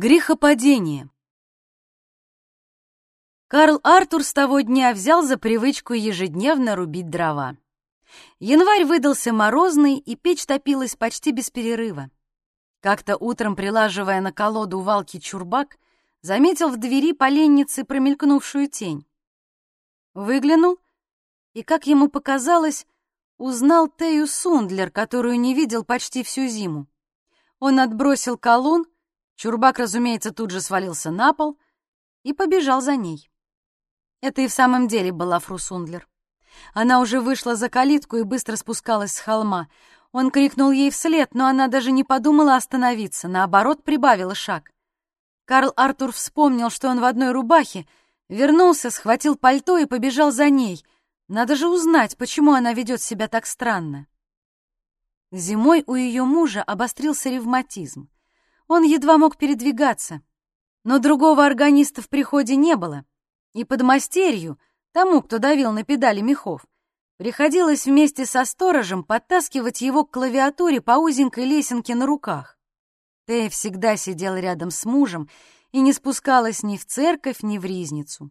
Грехопадение. Карл Артур с того дня взял за привычку ежедневно рубить дрова. Январь выдался морозный, и печь топилась почти без перерыва. Как-то утром, прилаживая на колоду валки чурбак, заметил в двери поленницы промелькнувшую тень. Выглянул, и, как ему показалось, узнал Тею Сундлер, которую не видел почти всю зиму. Он отбросил колун — Чурбак, разумеется, тут же свалился на пол и побежал за ней. Это и в самом деле была фру Сундлер. Она уже вышла за калитку и быстро спускалась с холма. Он крикнул ей вслед, но она даже не подумала остановиться, наоборот, прибавила шаг. Карл Артур вспомнил, что он в одной рубахе, вернулся, схватил пальто и побежал за ней. Надо же узнать, почему она ведет себя так странно. Зимой у ее мужа обострился ревматизм. Он едва мог передвигаться, но другого органиста в приходе не было, и под мастерью, тому, кто давил на педали мехов, приходилось вместе со сторожем подтаскивать его к клавиатуре по узенькой лесенке на руках. Тея всегда сидела рядом с мужем и не спускалась ни в церковь, ни в ризницу.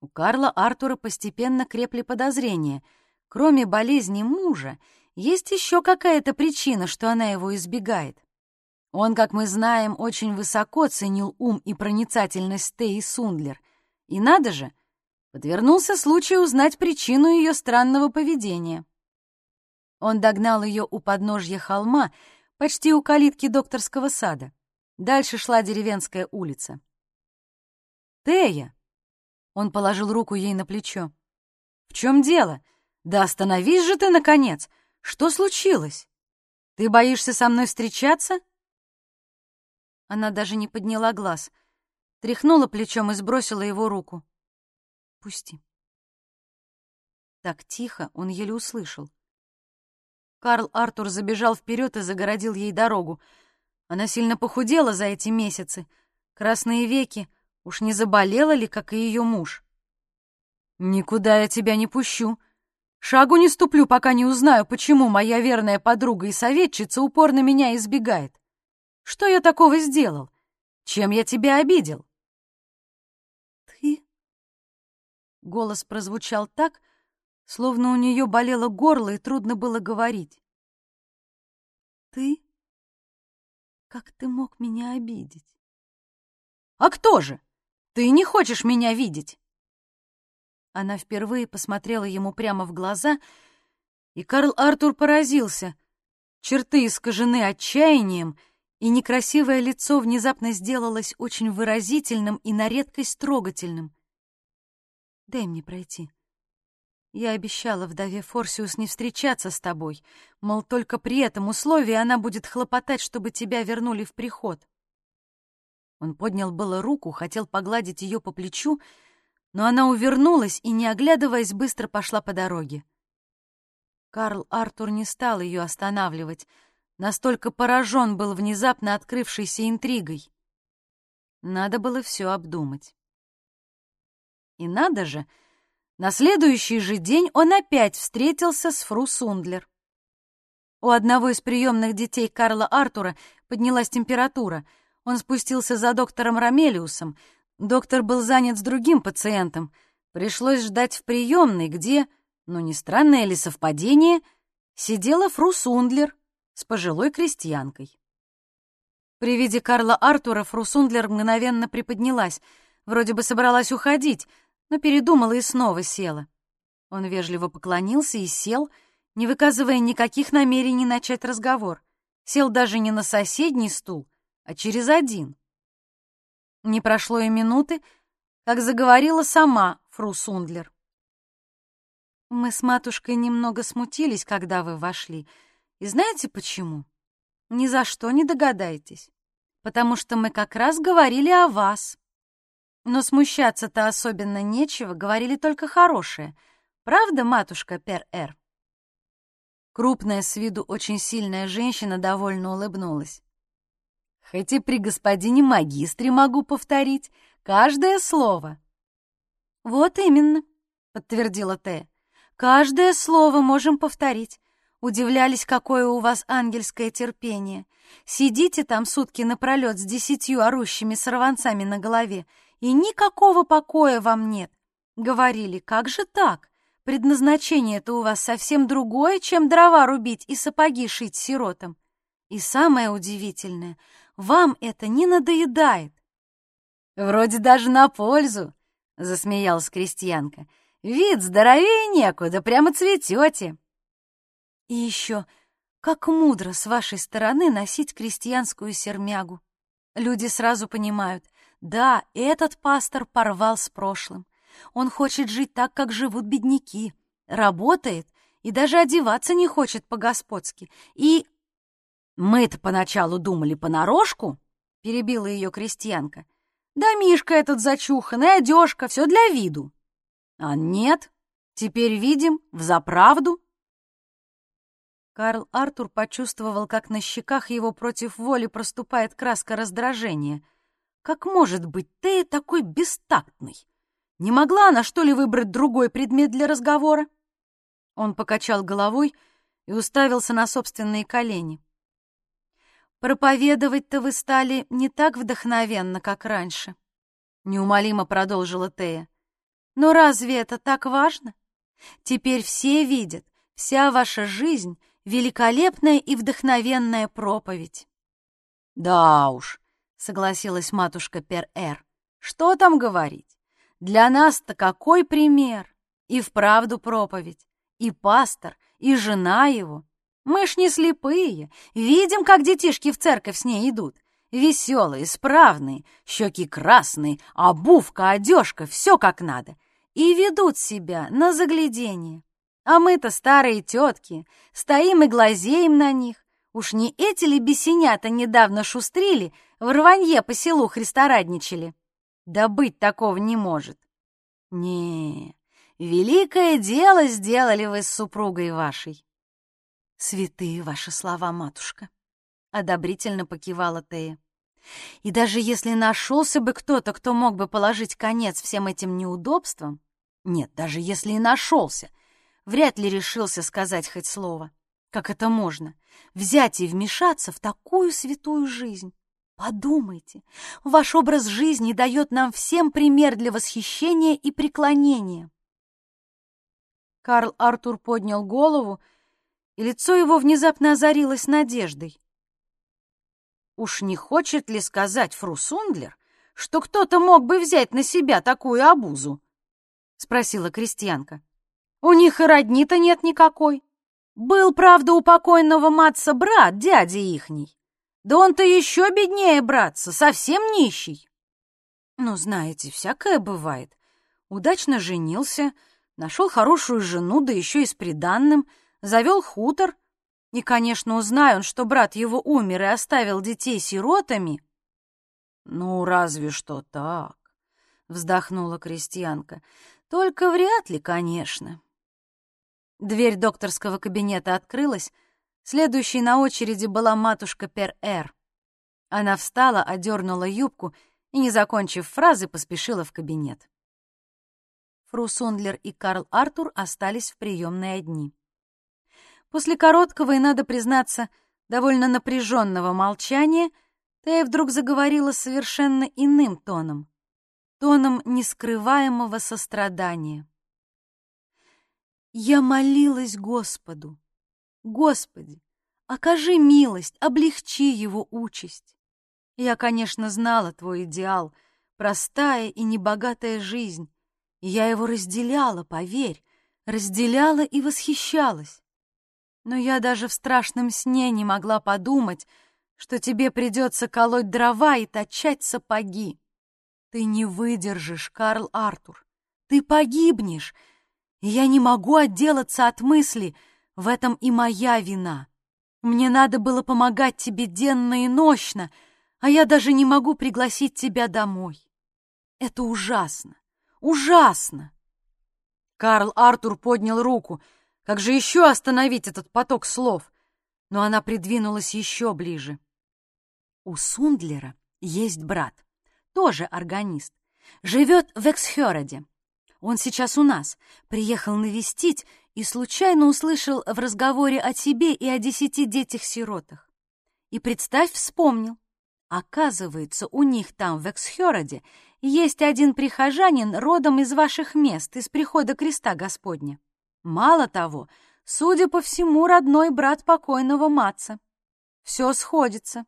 У Карла Артура постепенно крепли подозрения. Кроме болезни мужа, есть еще какая-то причина, что она его избегает. Он, как мы знаем, очень высоко ценил ум и проницательность Теи Сундлер. И надо же, подвернулся случай узнать причину ее странного поведения. Он догнал ее у подножья холма, почти у калитки докторского сада. Дальше шла деревенская улица. «Тея!» — он положил руку ей на плечо. «В чем дело? Да остановись же ты, наконец! Что случилось? Ты боишься со мной встречаться?» Она даже не подняла глаз, тряхнула плечом и сбросила его руку. «Пусти». Так тихо он еле услышал. Карл Артур забежал вперед и загородил ей дорогу. Она сильно похудела за эти месяцы. Красные веки. Уж не заболела ли, как и ее муж? «Никуда я тебя не пущу. Шагу не ступлю, пока не узнаю, почему моя верная подруга и советчица упорно меня избегает. Что я такого сделал? Чем я тебя обидел? Ты? Голос прозвучал так, словно у нее болело горло и трудно было говорить. Ты? Как ты мог меня обидеть? А кто же? Ты не хочешь меня видеть? Она впервые посмотрела ему прямо в глаза, и Карл Артур поразился. Черты искажены отчаянием — и некрасивое лицо внезапно сделалось очень выразительным и на редкость трогательным. «Дай мне пройти. Я обещала вдове Форсиус не встречаться с тобой, мол, только при этом условии она будет хлопотать, чтобы тебя вернули в приход». Он поднял было руку, хотел погладить ее по плечу, но она увернулась и, не оглядываясь, быстро пошла по дороге. Карл Артур не стал ее останавливать — Настолько поражен был внезапно открывшейся интригой. Надо было все обдумать. И надо же, на следующий же день он опять встретился с Фру Сундлер. У одного из приемных детей Карла Артура поднялась температура. Он спустился за доктором Ромелиусом. Доктор был занят с другим пациентом. Пришлось ждать в приемной, где, ну не странное ли совпадение, сидела Фру Сундлер с пожилой крестьянкой. При виде Карла Артура Фрусундлер мгновенно приподнялась, вроде бы собралась уходить, но передумала и снова села. Он вежливо поклонился и сел, не выказывая никаких намерений начать разговор. Сел даже не на соседний стул, а через один. Не прошло и минуты, как заговорила сама Фру Сундлер. «Мы с матушкой немного смутились, когда вы вошли», и знаете почему? Ни за что не догадаетесь. Потому что мы как раз говорили о вас. Но смущаться-то особенно нечего, говорили только хорошее. Правда, матушка Пер-Эр? Крупная с виду очень сильная женщина довольно улыбнулась. Хоть и при господине магистре могу повторить каждое слово. Вот именно, подтвердила Тея. Каждое слово можем повторить. Удивлялись, какое у вас ангельское терпение. Сидите там сутки напролет с десятью орущими сорванцами на голове, и никакого покоя вам нет. Говорили, как же так? Предназначение-то у вас совсем другое, чем дрова рубить и сапоги шить сиротам. И самое удивительное, вам это не надоедает. Вроде даже на пользу, засмеялась крестьянка. Вид здоровее некуда, прямо цветете. И еще, как мудро с вашей стороны носить крестьянскую сермягу. Люди сразу понимают, да, этот пастор порвал с прошлым. Он хочет жить так, как живут бедняки, работает и даже одеваться не хочет по-господски. И мы-то поначалу думали понарошку, перебила ее крестьянка. Да Мишка этот зачуханный, одежка, все для виду. А нет, теперь видим, взаправду. Карл Артур почувствовал, как на щеках его против воли проступает краска раздражения. Как может быть Тея такой бестактный? Не могла она, что ли, выбрать другой предмет для разговора? Он покачал головой и уставился на собственные колени. «Проповедовать-то вы стали не так вдохновенно, как раньше», — неумолимо продолжила Тея. «Но разве это так важно? Теперь все видят, вся ваша жизнь великолепная и вдохновенная проповедь. Да уж, согласилась матушка Пер-Эр. Что там говорить? Для нас-то какой пример? И вправду проповедь, и пастор, и жена его. Мы ж не слепые, видим, как детишки в церковь с ней идут. Веселые, справные, щеки красные, обувка, одежка, все как надо. И ведут себя на заглядение. А мы-то старые тетки, стоим и глазеем на них. Уж не эти ли бесенята недавно шустрили, в рванье по селу христорадничали? Да быть такого не может. Не, великое дело сделали вы с супругой вашей. Святые ваши слова, матушка, — одобрительно покивала Тея. И даже если нашелся бы кто-то, кто мог бы положить конец всем этим неудобствам, нет, даже если и нашелся, вряд ли решился сказать хоть слово. Как это можно? Взять и вмешаться в такую святую жизнь? Подумайте, ваш образ жизни дает нам всем пример для восхищения и преклонения. Карл Артур поднял голову, и лицо его внезапно озарилось надеждой. Уж не хочет ли сказать фру Сундлер, что кто-то мог бы взять на себя такую обузу? — спросила крестьянка. У них и родни-то нет никакой. Был, правда, у покойного Матца брат, дядя ихний. Да он-то еще беднее, братца, совсем нищий. Ну, знаете, всякое бывает. Удачно женился, нашел хорошую жену, да еще и с приданным, завел хутор. И, конечно, узнай он, что брат его умер и оставил детей сиротами. Ну, разве что так, вздохнула крестьянка. Только вряд ли, конечно. Дверь докторского кабинета открылась. Следующей на очереди была матушка Пер-Эр. Она встала, одернула юбку и, не закончив фразы, поспешила в кабинет. Фру Сундлер и Карл Артур остались в приемной одни. После короткого и, надо признаться, довольно напряженного молчания Тея вдруг заговорила совершенно иным тоном, тоном нескрываемого сострадания. Я молилась Господу. Господи, окажи милость, облегчи его участь. Я, конечно, знала твой идеал, простая и небогатая жизнь. Я его разделяла, поверь, разделяла и восхищалась. Но я даже в страшном сне не могла подумать, что тебе придется колоть дрова и точать сапоги. Ты не выдержишь, Карл Артур. Ты погибнешь, я не могу отделаться от мысли, в этом и моя вина. Мне надо было помогать тебе денно и нощно, а я даже не могу пригласить тебя домой. Это ужасно, ужасно. Карл Артур поднял руку. Как же еще остановить этот поток слов? Но она придвинулась еще ближе. У Сундлера есть брат, тоже органист. Живет в Эксхероде. Он сейчас у нас. Приехал навестить и случайно услышал в разговоре о тебе и о десяти детях-сиротах. И, представь, вспомнил. Оказывается, у них там, в Эксхероде, есть один прихожанин родом из ваших мест, из прихода креста Господня. Мало того, судя по всему, родной брат покойного Матца. Все сходится.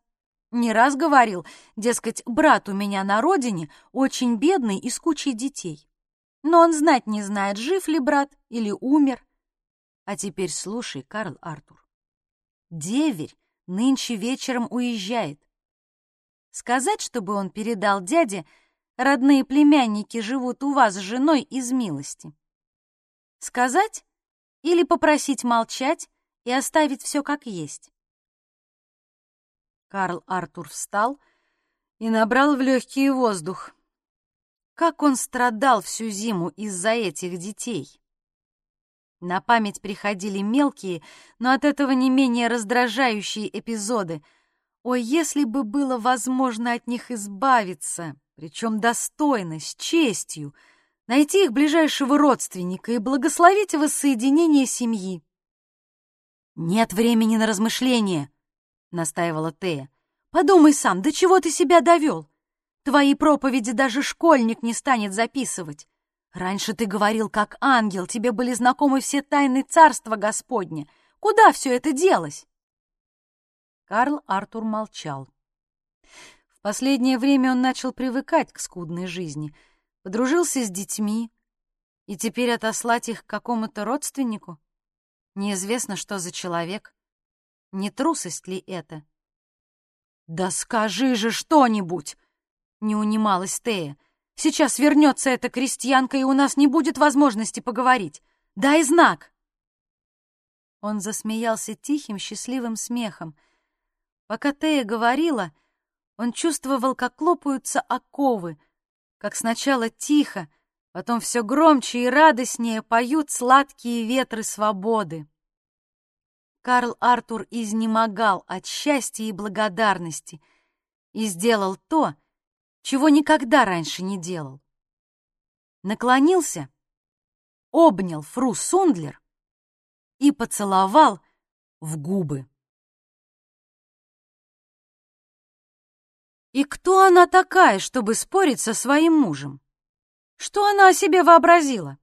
Не раз говорил, дескать, брат у меня на родине очень бедный и с кучей детей. Но он знать не знает, жив ли брат или умер. А теперь слушай, Карл Артур. Деверь нынче вечером уезжает. Сказать, чтобы он передал дяде, родные племянники живут у вас с женой из милости. Сказать или попросить молчать и оставить все как есть. Карл Артур встал и набрал в легкий воздух. Как он страдал всю зиму из-за этих детей! На память приходили мелкие, но от этого не менее раздражающие эпизоды. Ой, если бы было возможно от них избавиться, причем достойно, с честью, найти их ближайшего родственника и благословить воссоединение семьи. «Нет времени на размышления», — настаивала Тея. «Подумай сам, до чего ты себя довел? Твои проповеди даже школьник не станет записывать. Раньше ты говорил, как ангел, тебе были знакомы все тайны царства Господня. Куда все это делось?» Карл Артур молчал. В последнее время он начал привыкать к скудной жизни, подружился с детьми, и теперь отослать их к какому-то родственнику? Неизвестно, что за человек. Не трусость ли это? «Да скажи же что-нибудь!» — не унималась Тея. «Сейчас вернется эта крестьянка, и у нас не будет возможности поговорить. Дай знак!» Он засмеялся тихим, счастливым смехом. Пока Тея говорила, он чувствовал, как лопаются оковы, как сначала тихо, потом все громче и радостнее поют сладкие ветры свободы. Карл Артур изнемогал от счастья и благодарности и сделал то, чего никогда раньше не делал. Наклонился, обнял Фру Сундлер и поцеловал в губы. И кто она такая, чтобы спорить со своим мужем? Что она о себе вообразила?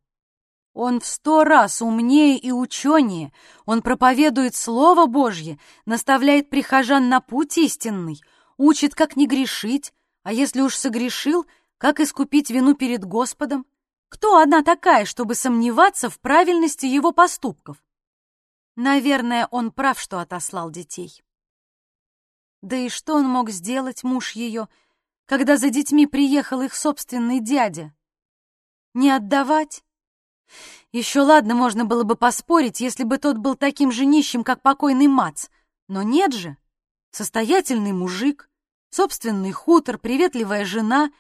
Он в сто раз умнее и ученее, он проповедует Слово Божье, наставляет прихожан на путь истинный, учит, как не грешить, а если уж согрешил, как искупить вину перед Господом. Кто она такая, чтобы сомневаться в правильности его поступков? Наверное, он прав, что отослал детей. Да и что он мог сделать, муж ее, когда за детьми приехал их собственный дядя? Не отдавать? Еще ладно, можно было бы поспорить, если бы тот был таким же нищим, как покойный Мац. Но нет же. Состоятельный мужик, собственный хутор, приветливая жена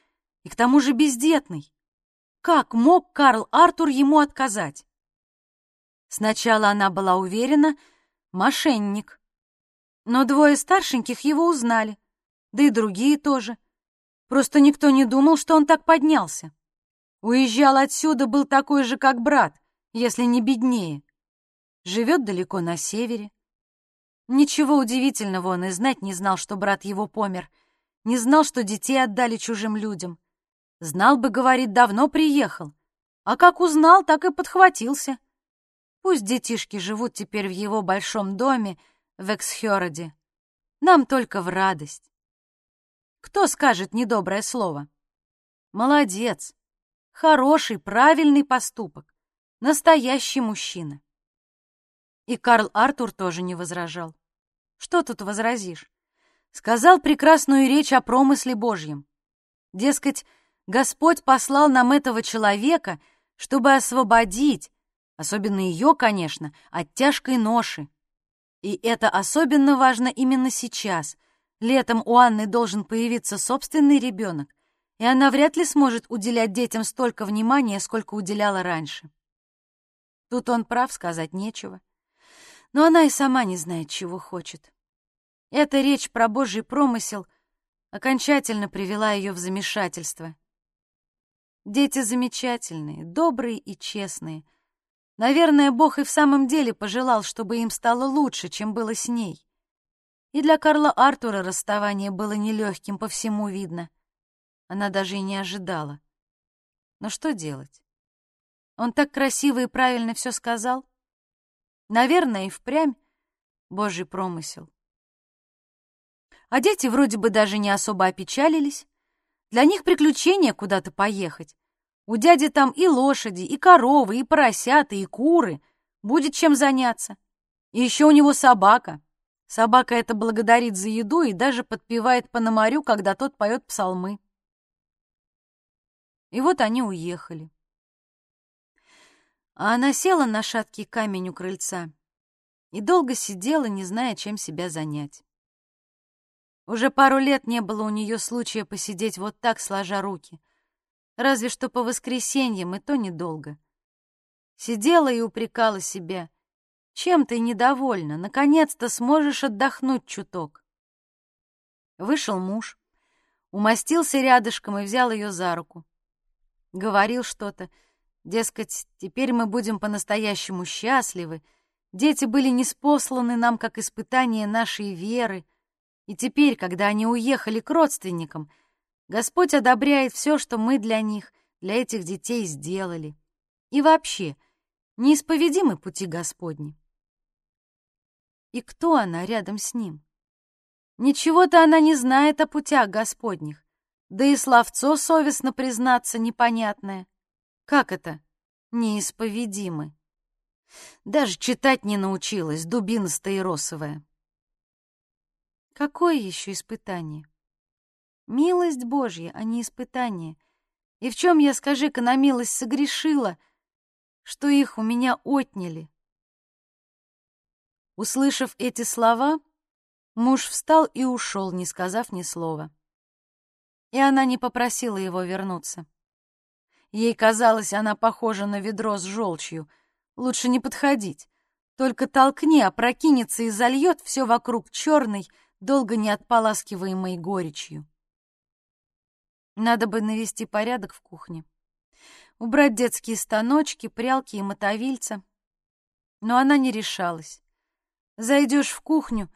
и к тому же бездетный. Как мог Карл Артур ему отказать? Сначала она была уверена, мошенник. Но двое старшеньких его узнали, да и другие тоже. Просто никто не думал, что он так поднялся. Уезжал отсюда, был такой же, как брат, если не беднее. Живет далеко на севере. Ничего удивительного он и знать не знал, что брат его помер. Не знал, что детей отдали чужим людям. Знал бы, говорит, давно приехал. А как узнал, так и подхватился. Пусть детишки живут теперь в его большом доме в Эксхёроде. Нам только в радость. Кто скажет недоброе слово? Молодец. Хороший, правильный поступок. Настоящий мужчина. И Карл Артур тоже не возражал. Что тут возразишь? Сказал прекрасную речь о промысле Божьем. Дескать, Господь послал нам этого человека, чтобы освободить, особенно ее, конечно, от тяжкой ноши. И это особенно важно именно сейчас. Летом у Анны должен появиться собственный ребенок, и она вряд ли сможет уделять детям столько внимания, сколько уделяла раньше. Тут он прав, сказать нечего. Но она и сама не знает, чего хочет. Эта речь про Божий промысел окончательно привела ее в замешательство. Дети замечательные, добрые и честные. Наверное, Бог и в самом деле пожелал, чтобы им стало лучше, чем было с ней. И для Карла Артура расставание было нелегким, по всему видно. Она даже и не ожидала. Но что делать? Он так красиво и правильно все сказал. Наверное, и впрямь Божий промысел. А дети вроде бы даже не особо опечалились. Для них приключение куда-то поехать. У дяди там и лошади, и коровы, и поросята, и куры. Будет чем заняться. И еще у него собака. Собака это благодарит за еду и даже подпевает Пономарю, когда тот поет псалмы. И вот они уехали. А она села на шаткий камень у крыльца и долго сидела, не зная, чем себя занять. Уже пару лет не было у нее случая посидеть вот так, сложа руки. Разве что по воскресеньям, и то недолго. Сидела и упрекала себя. Чем ты недовольна? Наконец-то сможешь отдохнуть чуток. Вышел муж, умостился рядышком и взял ее за руку. Говорил что-то, дескать, теперь мы будем по-настоящему счастливы, дети были неспосланы нам как испытание нашей веры — и теперь, когда они уехали к родственникам, Господь одобряет все, что мы для них, для этих детей сделали. И вообще, неисповедимы пути Господни. И кто она рядом с ним? Ничего-то она не знает о путях Господних, да и словцо совестно признаться непонятное. Как это? Неисповедимы. Даже читать не научилась, дубина стаиросовая. Какое еще испытание? Милость Божья, а не испытание. И в чем я, скажи-ка, на милость согрешила, что их у меня отняли? Услышав эти слова, муж встал и ушел, не сказав ни слова. И она не попросила его вернуться. Ей казалось, она похожа на ведро с желчью. Лучше не подходить. Только толкни, опрокинется и зальет все вокруг черной, долго не отполаскиваемой горечью. Надо бы навести порядок в кухне. Убрать детские станочки, прялки и мотовильца. Но она не решалась. Зайдешь в кухню,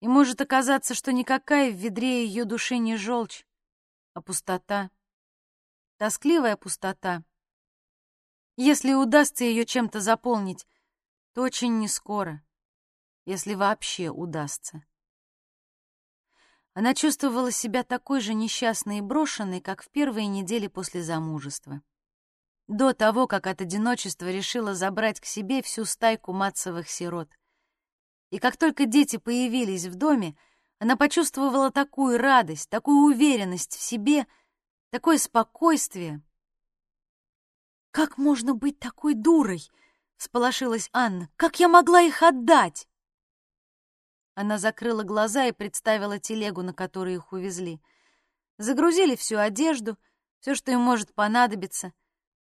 и может оказаться, что никакая в ведре ее души не желчь, а пустота. Тоскливая пустота. Если удастся ее чем-то заполнить, то очень нескоро, если вообще удастся. Она чувствовала себя такой же несчастной и брошенной, как в первые недели после замужества. До того, как от одиночества решила забрать к себе всю стайку матцевых сирот. И как только дети появились в доме, она почувствовала такую радость, такую уверенность в себе, такое спокойствие. «Как можно быть такой дурой?» — всполошилась Анна. «Как я могла их отдать?» Она закрыла глаза и представила телегу, на которой их увезли. Загрузили всю одежду, все, что им может понадобиться.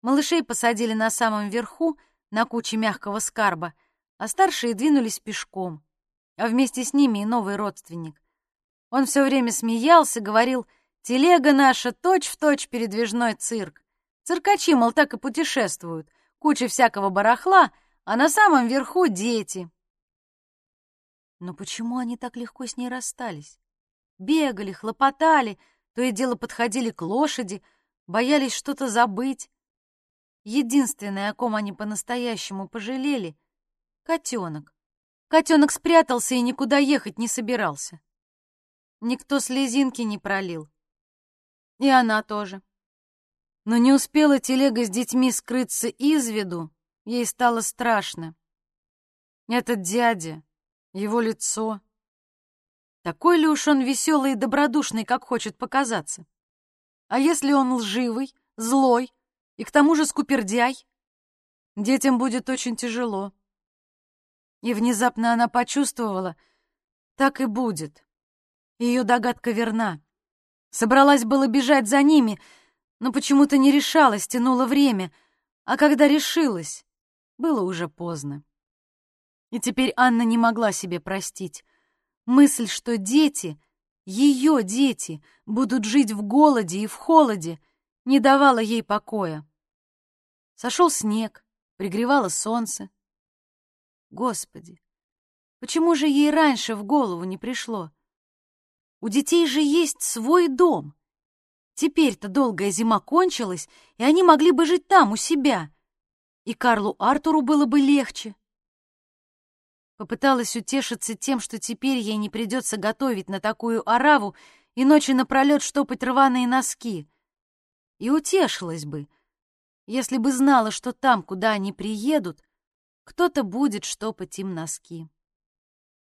Малышей посадили на самом верху, на куче мягкого скарба, а старшие двинулись пешком, а вместе с ними и новый родственник. Он все время смеялся, говорил, «Телега наша точь-в-точь точь передвижной цирк. Циркачи, мол, так и путешествуют. Куча всякого барахла, а на самом верху дети, но почему они так легко с ней расстались? Бегали, хлопотали, то и дело подходили к лошади, боялись что-то забыть. Единственное, о ком они по-настоящему пожалели — котенок. Котенок спрятался и никуда ехать не собирался. Никто слезинки не пролил. И она тоже. Но не успела телега с детьми скрыться из виду, ей стало страшно. Этот дядя, его лицо. Такой ли уж он веселый и добродушный, как хочет показаться? А если он лживый, злой и к тому же скупердяй? Детям будет очень тяжело. И внезапно она почувствовала, так и будет. Ее догадка верна. Собралась было бежать за ними, но почему-то не решалась, тянула время, а когда решилась, было уже поздно. И теперь Анна не могла себе простить. Мысль, что дети, ее дети, будут жить в голоде и в холоде, не давало ей покоя. Сошел снег, пригревало солнце. Господи, почему же ей раньше в голову не пришло? У детей же есть свой дом. Теперь-то долгая зима кончилась, и они могли бы жить там, у себя. И Карлу Артуру было бы легче. Попыталась утешиться тем, что теперь ей не придется готовить на такую ораву и ночи напролет штопать рваные носки. И утешилась бы, если бы знала, что там, куда они приедут, кто-то будет штопать им носки.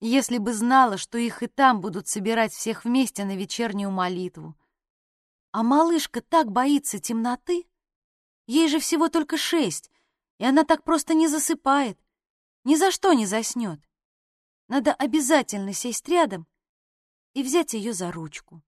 Если бы знала, что их и там будут собирать всех вместе на вечернюю молитву. А малышка так боится темноты. Ей же всего только шесть, и она так просто не засыпает. Ни за что не заснет. Надо обязательно сесть рядом и взять ее за ручку.